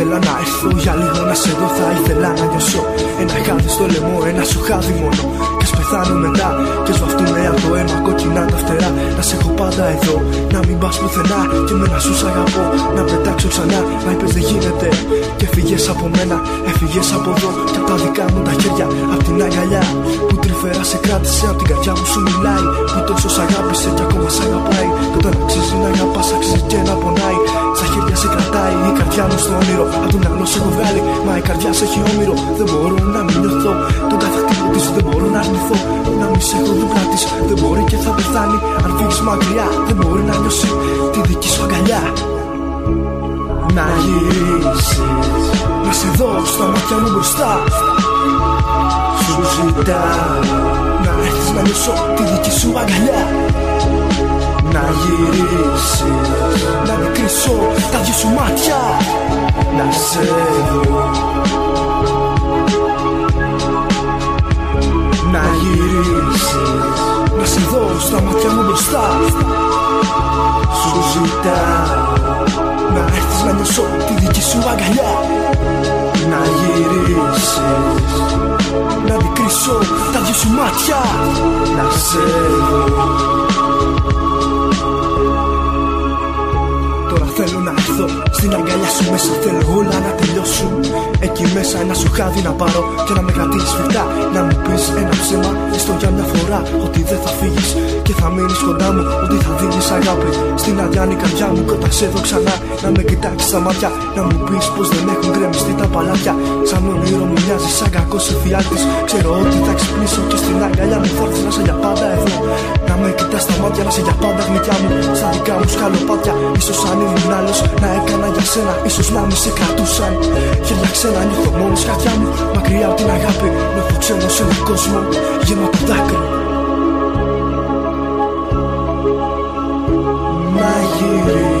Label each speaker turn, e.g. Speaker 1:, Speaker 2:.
Speaker 1: ήθελα να έρθω για λίγο να σε δω Θα ήθελα να νιώσω ένα χάδι στο λαιμό Ένα σου χάδι μόνο. Και σπεθάνω μετά Και σβαυτούνε από το αίμα κόκκινα τα φτερά. Να σε έχω πάντα εδώ Να μην πας πουθενά. Και με να σου σ' αγαπώ Να πετάξω ξανά. Μα είπες δεν γίνεται. Και φύγες από μένα Έφυγες από εδώ. Και από τα δικά μου τα χέρια Απ' την αγκαλιά Που τρυφερά σε κράτησε. Απ' την καρδιά μου σου μιλάει Που τόσο σ' αγάπησε. Και ακόμα σ' αγαπάει. Και όταν αξίζει να αγαπάς αξίζει και να πονάει. Στα χέρια σε κρατάει η καρδιά μου στο όνειρο. Απ' τον αγνό σε έχω βγάλει Μα η καρδιά σε έχει όμοιρο. Δεν μπορώ να μην νιωθώ Τον κάθε χτύπο της δεν μπορώ να αρνηθώ. Να μην σε έχω δίπλα της Δεν μπορεί και θα πεθάνει. Αν φύγεις μακριά Δεν μπορεί να νιώσει τη δική σου αγκαλιά. Να γυρίσεις. Να σε δω στα μάτια μου μπροστά. Σου ζητάω Να έρθεις να νιώσω τη δική σου αγκαλιά. Να γυρίσεις. Να μικρήσω τα δυο σου μάτια Να σε δω Να γυρίσεις Να σε δω στα μάτια μου μπροστά. Σου ζητάω Να έρθεις να νιώσω τη δική σου αγκαλιά. Να γυρίσεις Να μικρήσω τα δυο σου μάτια. Να σε δω Θέλω να έρθω στην αγκαλιά σου μέσα Θέλω όλα να τελειώσουν. Εκεί μέσα ένα σου χάδι να πάρω Και να με κρατήσεις φυτά Να μου πεις ένα ψέμα. Έστω για μια φορά Ότι δεν θα φύγεις Και θα μείνεις κοντά μου Ότι θα δίνεις αγάπη. Στην αδιάνη καρδιά μου Κοντά σε δω ξανά. Να με κοιτάξεις στα μάτια Να μου πεις πως δεν έχουν γκρεμιστεί τα παλάτια. Σαν όνειρο μου μοιάζει σαν κακός εφιάλτης. Ξέρω ότι θα ξυπνήσω Και στην αγκαλιά μου θα έρθεις να σε για πάντα εδώ. Να με κοιτάς στα μάτια Να σε για πάντα γλυκιά μου. Στα δικά μου σκαλοπάτια Ίσως αν ήμουν να έκανα για σένα, ίσως να μη σε κρατούσαν. Χέρια ξένα νιώθω μόνος σκατιά μου. Μακριά από την αγάπη, νιώθω ξένο σε έναν κόσμο γεμάτο δάκρυ. Να γυρίσει